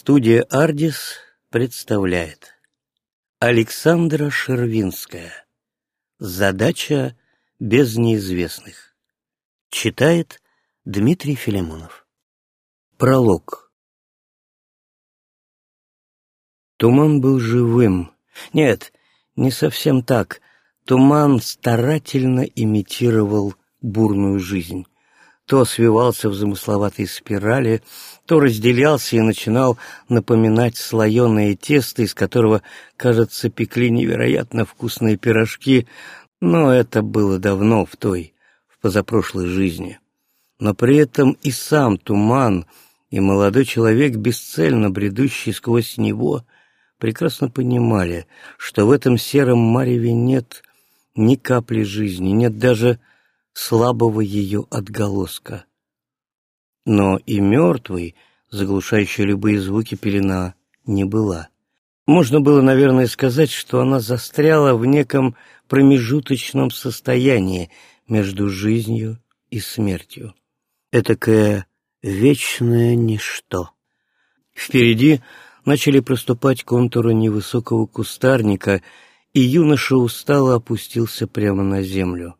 Студия «Ардис» представляет. Александра Шервинская. Задача без неизвестных Читает Дмитрий Филимонов. Пролог. Туман был живым. Нет, не совсем так. Туман старательно имитировал бурную жизнь то свивался в замысловатой спирали, то разделялся и начинал напоминать слоеное тесто, из которого, кажется, пекли невероятно вкусные пирожки, но это было давно, в той, в позапрошлой жизни. Но при этом и сам туман, и молодой человек, бесцельно бредущий сквозь него, прекрасно понимали, что в этом сером мареве нет ни капли жизни, нет даже слабого ее отголоска. Но и мертвой, заглушающей любые звуки пелена, не была. Можно было, наверное, сказать, что она застряла в неком промежуточном состоянии между жизнью и смертью. Этакое вечное ничто. Впереди начали проступать контуры невысокого кустарника, и юноша устало опустился прямо на землю.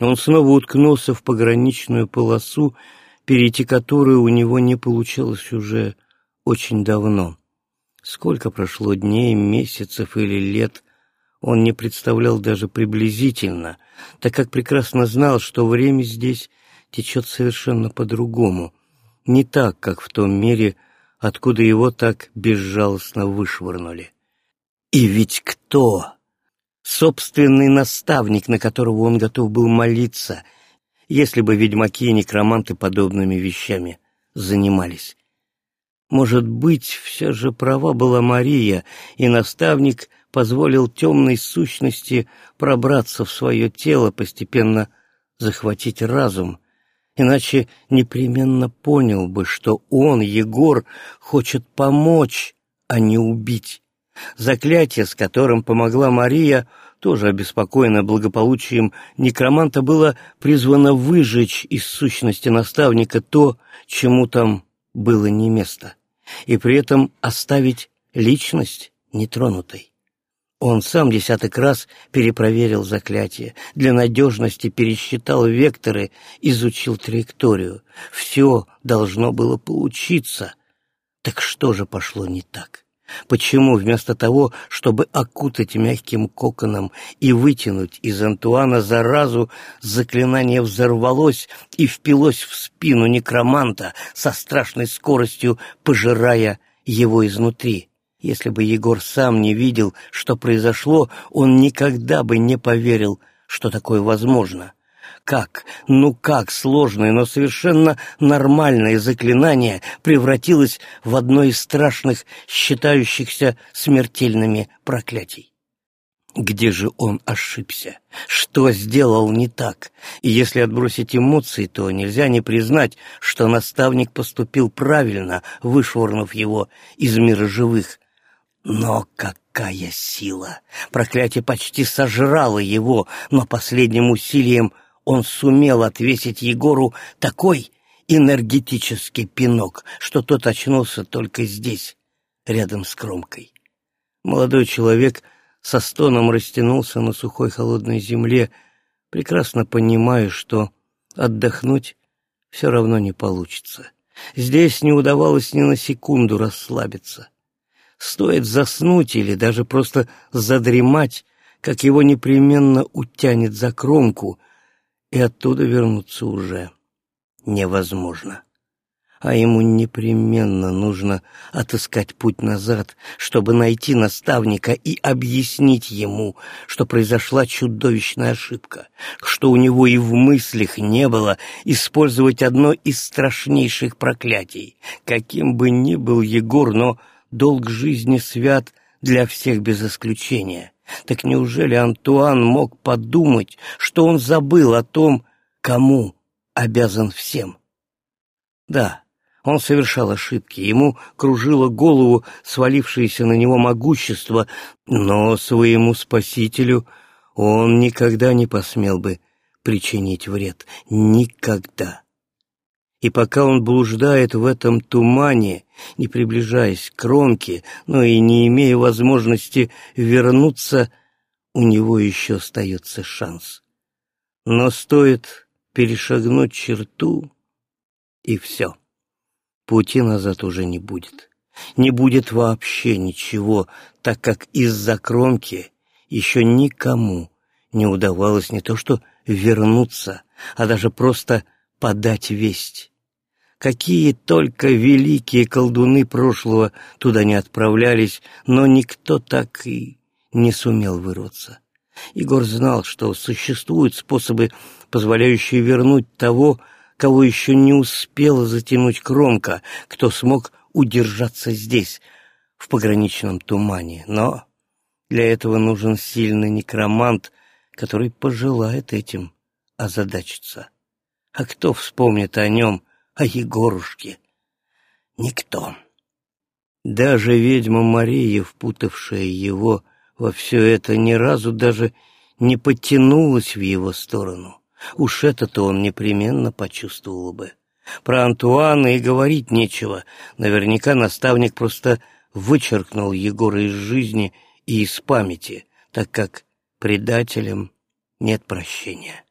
Он снова уткнулся в пограничную полосу, перейти которую у него не получалось уже очень давно. Сколько прошло дней, месяцев или лет, он не представлял даже приблизительно, так как прекрасно знал, что время здесь течет совершенно по-другому, не так, как в том мире, откуда его так безжалостно вышвырнули. И ведь кто собственный наставник, на которого он готов был молиться, если бы ведьмаки и некроманты подобными вещами занимались. Может быть, все же права была Мария, и наставник позволил темной сущности пробраться в свое тело, постепенно захватить разум, иначе непременно понял бы, что он, Егор, хочет помочь, а не убить. Заклятие, с которым помогла Мария, тоже обеспокоена благополучием некроманта, было призвано выжечь из сущности наставника то, чему там было не место, и при этом оставить личность нетронутой. Он сам десяток раз перепроверил заклятие, для надежности пересчитал векторы, изучил траекторию. Все должно было получиться. Так что же пошло не так? Почему вместо того, чтобы окутать мягким коконом и вытянуть из Антуана заразу, заклинание взорвалось и впилось в спину некроманта со страшной скоростью, пожирая его изнутри? Если бы Егор сам не видел, что произошло, он никогда бы не поверил, что такое возможно. Как, ну как сложное, но совершенно нормальное заклинание превратилось в одно из страшных, считающихся смертельными проклятий? Где же он ошибся? Что сделал не так? И если отбросить эмоции, то нельзя не признать, что наставник поступил правильно, вышвырнув его из мира живых. Но какая сила! Проклятие почти сожрало его, но последним усилием он сумел отвесить Егору такой энергетический пинок, что тот очнулся только здесь, рядом с кромкой. Молодой человек со стоном растянулся на сухой холодной земле, прекрасно понимая, что отдохнуть все равно не получится. Здесь не удавалось ни на секунду расслабиться. Стоит заснуть или даже просто задремать, как его непременно утянет за кромку, и оттуда вернуться уже невозможно. А ему непременно нужно отыскать путь назад, чтобы найти наставника и объяснить ему, что произошла чудовищная ошибка, что у него и в мыслях не было использовать одно из страшнейших проклятий. Каким бы ни был Егор, но долг жизни свят для всех без исключения. Так неужели Антуан мог подумать, что он забыл о том, кому обязан всем? Да, он совершал ошибки, ему кружило голову свалившееся на него могущество, но своему спасителю он никогда не посмел бы причинить вред. Никогда. И пока он блуждает в этом тумане, не приближаясь к кромке, но и не имея возможности вернуться, у него еще остается шанс. Но стоит перешагнуть черту, и все. Пути назад уже не будет. Не будет вообще ничего, так как из-за кромки еще никому не удавалось не то что вернуться, а даже просто подать весть. Какие только великие колдуны прошлого туда не отправлялись, но никто так и не сумел вырваться. Егор знал, что существуют способы, позволяющие вернуть того, кого еще не успела затянуть кромка, кто смог удержаться здесь, в пограничном тумане. Но для этого нужен сильный некромант, который пожелает этим озадачиться. А кто вспомнит о нем, о Егорушке? Никто. Даже ведьма Мария, впутавшая его во все это, ни разу даже не потянулась в его сторону. Уж это-то он непременно почувствовал бы. Про Антуана и говорить нечего. Наверняка наставник просто вычеркнул Егора из жизни и из памяти, так как предателям нет прощения.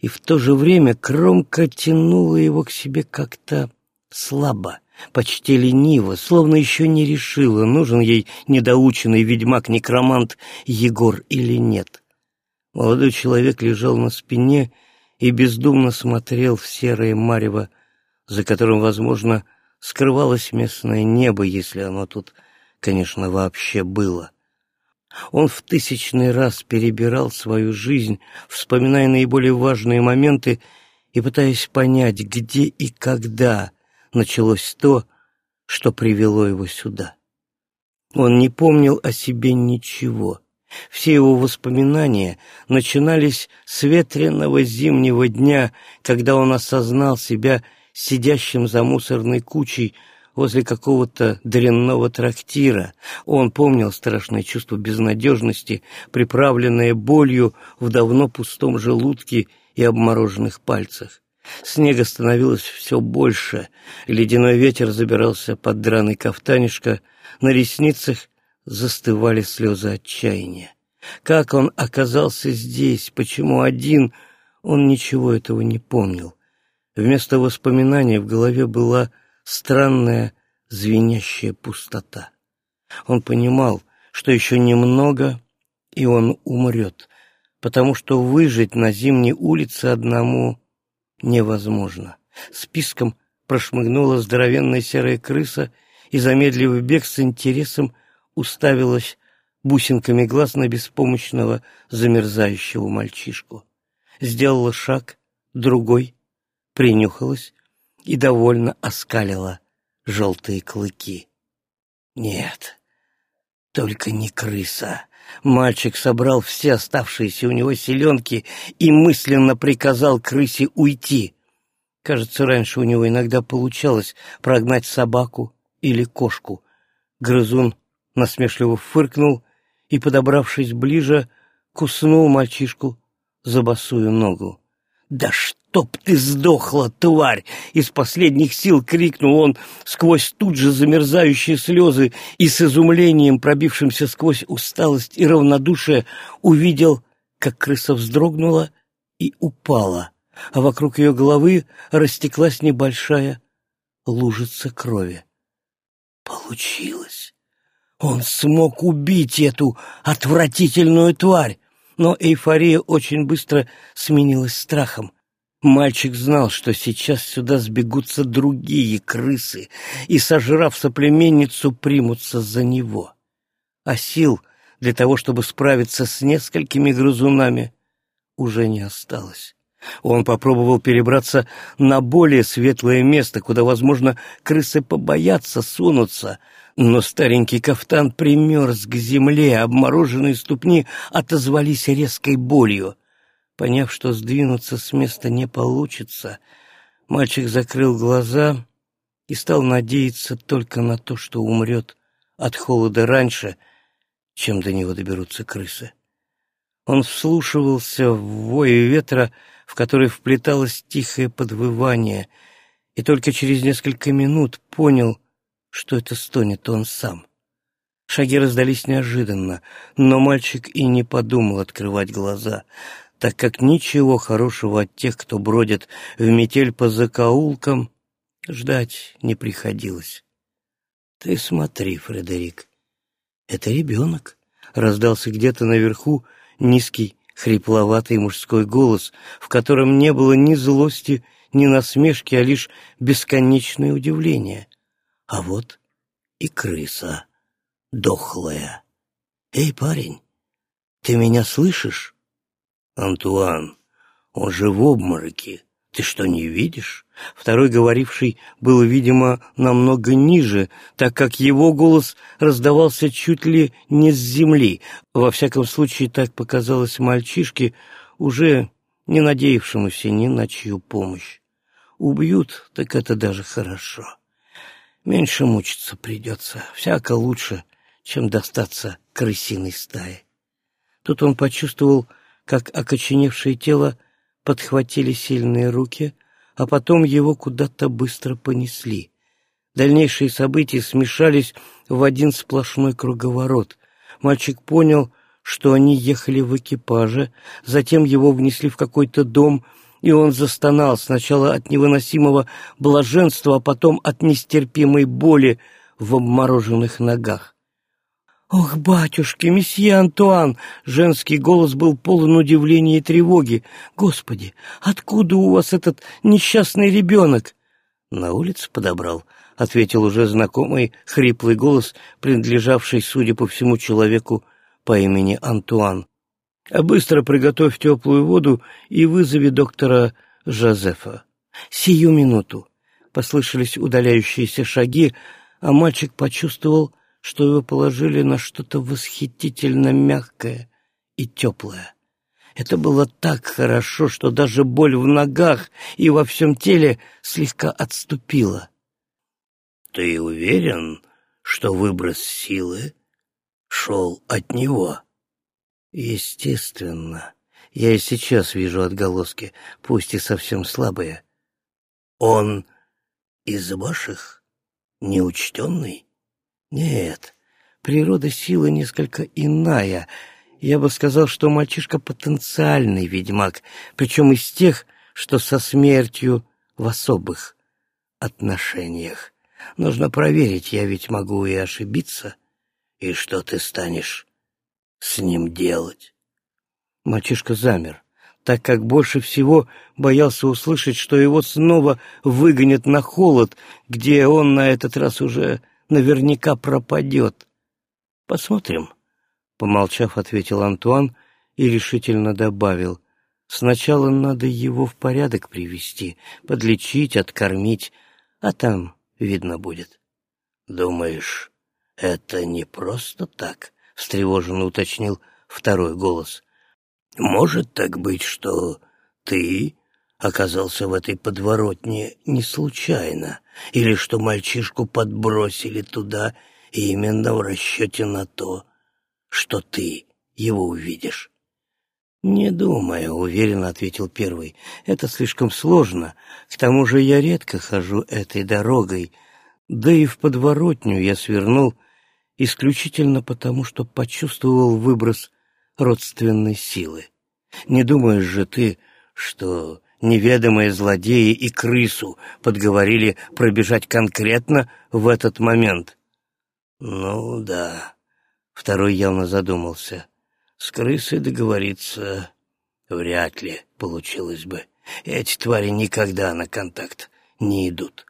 И в то же время кромка тянула его к себе как-то слабо, почти лениво, словно еще не решила, нужен ей недоученный ведьмак-некромант Егор или нет. Молодой человек лежал на спине и бездумно смотрел в серое марево, за которым, возможно, скрывалось местное небо, если оно тут, конечно, вообще было. Он в тысячный раз перебирал свою жизнь, вспоминая наиболее важные моменты и пытаясь понять, где и когда началось то, что привело его сюда. Он не помнил о себе ничего. Все его воспоминания начинались с ветреного зимнего дня, когда он осознал себя сидящим за мусорной кучей возле какого-то дрянного трактира. Он помнил страшное чувство безнадежности, приправленное болью в давно пустом желудке и обмороженных пальцах. Снега становилось все больше, ледяной ветер забирался под драный кафтанишко, на ресницах застывали слезы отчаяния. Как он оказался здесь, почему один, он ничего этого не помнил. Вместо воспоминаний в голове была странная звенящая пустота. Он понимал, что еще немного, и он умрет, потому что выжить на зимней улице одному невозможно. Списком прошмыгнула здоровенная серая крыса и, замедлив бег, с интересом уставилась бусинками глаз на беспомощного замерзающего мальчишку. Сделала шаг, другой, принюхалась и довольно оскалила желтые клыки. Нет, только не крыса. Мальчик собрал все оставшиеся у него селенки и мысленно приказал крысе уйти. Кажется, раньше у него иногда получалось прогнать собаку или кошку. Грызун насмешливо фыркнул и, подобравшись ближе, куснул мальчишку за босую ногу. «Да чтоб ты сдохла, тварь!» Из последних сил крикнул он сквозь тут же замерзающие слезы и с изумлением, пробившимся сквозь усталость и равнодушие, увидел, как крыса вздрогнула и упала, а вокруг ее головы растеклась небольшая лужица крови. Получилось! Он смог убить эту отвратительную тварь! Но эйфория очень быстро сменилась страхом. Мальчик знал, что сейчас сюда сбегутся другие крысы и, сожрав соплеменницу, примутся за него. А сил для того, чтобы справиться с несколькими грызунами, уже не осталось. Он попробовал перебраться на более светлое место, куда, возможно, крысы побоятся сунуться, но старенький кафтан примерз к земле, обмороженные ступни отозвались резкой болью. Поняв, что сдвинуться с места не получится, мальчик закрыл глаза и стал надеяться только на то, что умрет от холода раньше, чем до него доберутся крысы. Он вслушивался в вой ветра, в который вплеталось тихое подвывание — и только через несколько минут понял, что это стонет он сам. Шаги раздались неожиданно, но мальчик и не подумал открывать глаза, так как ничего хорошего от тех, кто бродит в метель по закоулкам, ждать не приходилось. «Ты смотри, Фредерик, это ребенок», — раздался где-то наверху низкий, хрипловатый мужской голос, в котором не было ни злости, ни насмешки, а лишь бесконечное удивление. А вот и крыса дохлая. «Эй, парень, ты меня слышишь?» «Антуан, он же в обмороке. Ты что, не видишь?» Второй говоривший был, видимо, намного ниже, так как его голос раздавался чуть ли не с земли. Во всяком случае, так показалось мальчишке, уже не надеявшемуся ни на чью помощь. Убьют, так это даже хорошо. Меньше мучиться придется, всяко лучше, чем достаться крысиной стае. Тут он почувствовал, как окоченевшее тело подхватили сильные руки, а потом его куда-то быстро понесли. Дальнейшие события смешались в один сплошной круговорот. Мальчик понял, что они ехали в экипаже, затем его внесли в какой-то дом, и он застонал сначала от невыносимого блаженства, а потом от нестерпимой боли в обмороженных ногах. «Ох, батюшки, месье Антуан!» Женский голос был полон удивления и тревоги. «Господи, откуда у вас этот несчастный ребенок?» «На улице подобрал», — ответил уже знакомый хриплый голос, принадлежавший, судя по всему, человеку по имени Антуан. «А быстро приготовь теплую воду и вызови доктора Жозефа». «Сию минуту!» Послышались удаляющиеся шаги, а мальчик почувствовал, что его положили на что-то восхитительно мягкое и теплое. Это было так хорошо, что даже боль в ногах и во всем теле слегка отступила. «Ты уверен, что выброс силы шел от него?» «Естественно. Я и сейчас вижу отголоски, пусть и совсем слабые. Он из ваших неучтенный?» Нет, природа силы несколько иная. Я бы сказал, что мальчишка потенциальный ведьмак, причем из тех, что со смертью в особых отношениях. Нужно проверить, я ведь могу и ошибиться. И что ты станешь с ним делать? Мальчишка замер, так как больше всего боялся услышать, что его снова выгонят на холод, где он на этот раз уже наверняка пропадет. Посмотрим, — помолчав, ответил Антуан и решительно добавил. Сначала надо его в порядок привести, подлечить, откормить, а там видно будет. Думаешь, это не просто так? — встревоженно уточнил второй голос. Может так быть, что ты оказался в этой подворотне не случайно, или что мальчишку подбросили туда именно в расчете на то, что ты его увидишь. «Не думаю», — уверенно ответил первый. «Это слишком сложно. К тому же я редко хожу этой дорогой. Да и в подворотню я свернул исключительно потому, что почувствовал выброс родственной силы. Не думаешь же ты, что неведомые злодеи и крысу подговорили пробежать конкретно в этот момент. Ну да, второй явно задумался. С крысой договориться вряд ли получилось бы. Эти твари никогда на контакт не идут.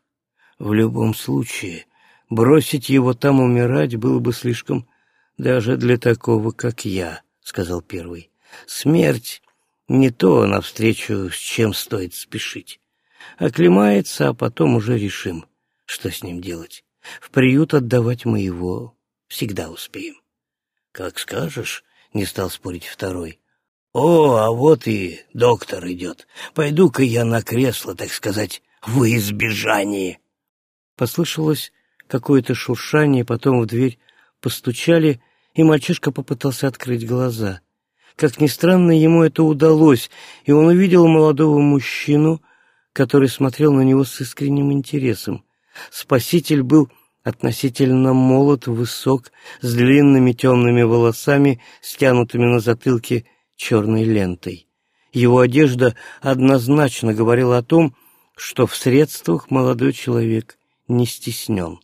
В любом случае, бросить его там умирать было бы слишком даже для такого, как я, — сказал первый. Смерть не то навстречу, с чем стоит спешить. Оклемается, а потом уже решим, что с ним делать. В приют отдавать мы его всегда успеем. — Как скажешь, — не стал спорить второй. — О, а вот и доктор идет. Пойду-ка я на кресло, так сказать, в избежании. Послышалось какое-то шуршание, потом в дверь постучали, и мальчишка попытался открыть глаза — как ни странно, ему это удалось, и он увидел молодого мужчину, который смотрел на него с искренним интересом. Спаситель был относительно молод, высок, с длинными темными волосами, стянутыми на затылке черной лентой. Его одежда однозначно говорила о том, что в средствах молодой человек не стеснен.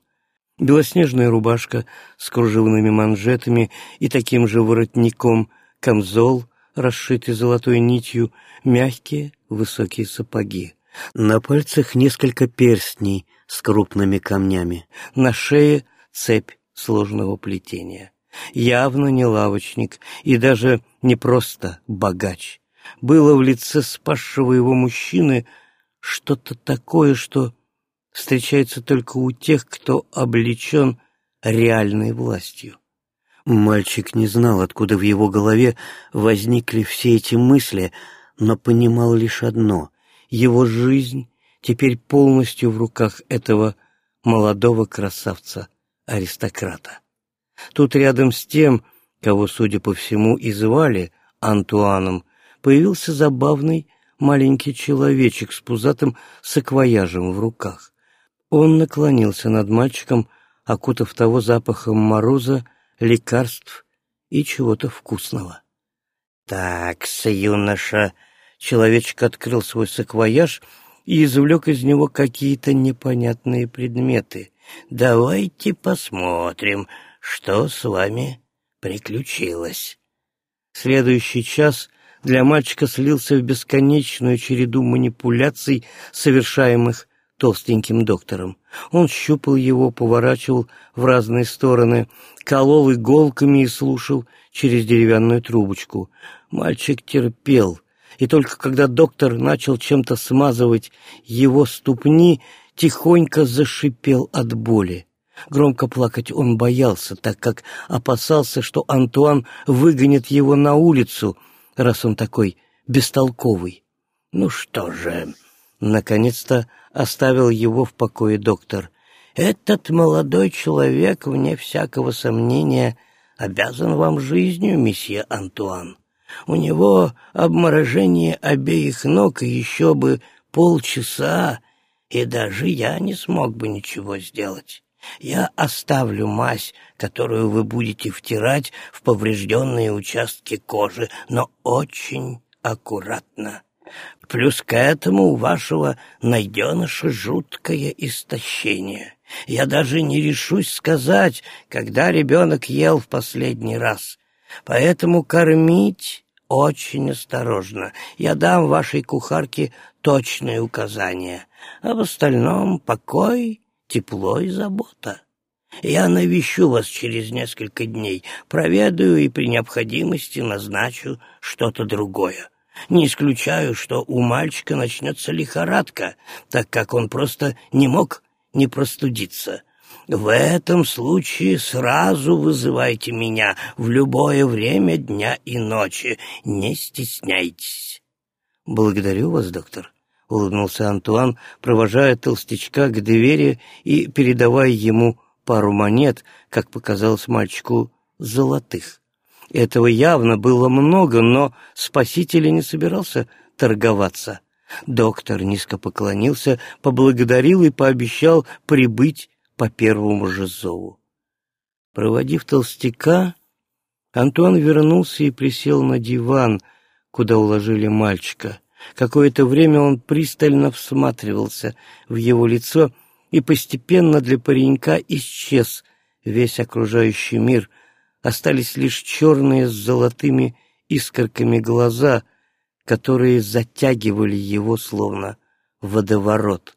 Белоснежная рубашка с кружевными манжетами и таким же воротником, камзол, расшитый золотой нитью, мягкие высокие сапоги. На пальцах несколько перстней с крупными камнями, на шее цепь сложного плетения. Явно не лавочник и даже не просто богач. Было в лице спасшего его мужчины что-то такое, что встречается только у тех, кто облечен реальной властью. Мальчик не знал, откуда в его голове возникли все эти мысли, но понимал лишь одно — его жизнь теперь полностью в руках этого молодого красавца-аристократа. Тут рядом с тем, кого, судя по всему, и звали Антуаном, появился забавный маленький человечек с пузатым саквояжем в руках. Он наклонился над мальчиком, окутав того запахом мороза, лекарств и чего-то вкусного. «Так, юноша!» Человечек открыл свой саквояж и извлек из него какие-то непонятные предметы. «Давайте посмотрим, что с вами приключилось». Следующий час для мальчика слился в бесконечную череду манипуляций, совершаемых толстеньким доктором. Он щупал его, поворачивал в разные стороны, колол иголками и слушал через деревянную трубочку. Мальчик терпел, и только когда доктор начал чем-то смазывать его ступни, тихонько зашипел от боли. Громко плакать он боялся, так как опасался, что Антуан выгонит его на улицу, раз он такой бестолковый. «Ну что же...» Наконец-то оставил его в покое доктор. «Этот молодой человек, вне всякого сомнения, обязан вам жизнью, месье Антуан. У него обморожение обеих ног и еще бы полчаса, и даже я не смог бы ничего сделать. Я оставлю мазь, которую вы будете втирать в поврежденные участки кожи, но очень аккуратно. Плюс к этому у вашего найденыша жуткое истощение. Я даже не решусь сказать, когда ребенок ел в последний раз. Поэтому кормить очень осторожно. Я дам вашей кухарке точные указания. А в остальном покой, тепло и забота. Я навещу вас через несколько дней, проведаю и при необходимости назначу что-то другое. Не исключаю, что у мальчика начнется лихорадка, так как он просто не мог не простудиться. В этом случае сразу вызывайте меня в любое время дня и ночи. Не стесняйтесь. — Благодарю вас, доктор, — улыбнулся Антуан, провожая толстячка к двери и передавая ему пару монет, как показалось мальчику, золотых. Этого явно было много, но спаситель не собирался торговаться. Доктор низко поклонился, поблагодарил и пообещал прибыть по первому же зову. Проводив толстяка, Антуан вернулся и присел на диван, куда уложили мальчика. Какое-то время он пристально всматривался в его лицо, и постепенно для паренька исчез весь окружающий мир — остались лишь черные с золотыми искорками глаза, которые затягивали его словно водоворот.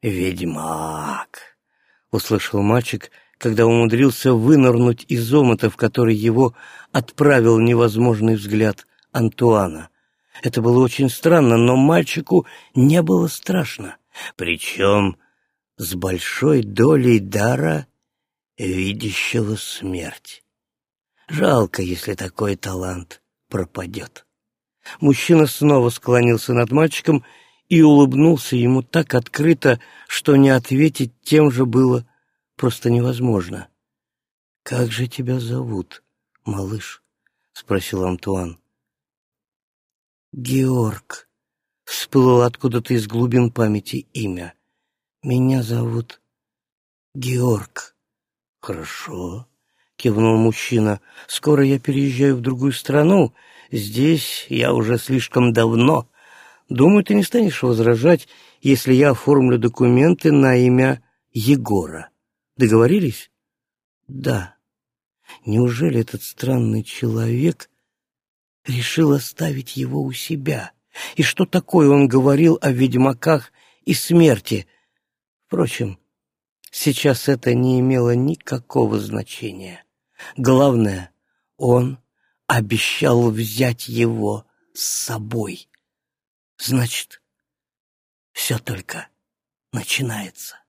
«Ведьмак!» — услышал мальчик, когда умудрился вынырнуть из омута, в который его отправил невозможный взгляд Антуана. Это было очень странно, но мальчику не было страшно, причем с большой долей дара видящего смерть. Жалко, если такой талант пропадет. Мужчина снова склонился над мальчиком и улыбнулся ему так открыто, что не ответить тем же было просто невозможно. «Как же тебя зовут, малыш?» — спросил Антуан. «Георг», всплыло откуда-то из глубин памяти имя. «Меня зовут Георг». «Хорошо», — кивнул мужчина. «Скоро я переезжаю в другую страну. Здесь я уже слишком давно. Думаю, ты не станешь возражать, если я оформлю документы на имя Егора. Договорились?» «Да». Неужели этот странный человек решил оставить его у себя? И что такое он говорил о ведьмаках и смерти? Впрочем, сейчас это не имело никакого значения. Главное, он обещал взять его с собой. Значит, все только начинается.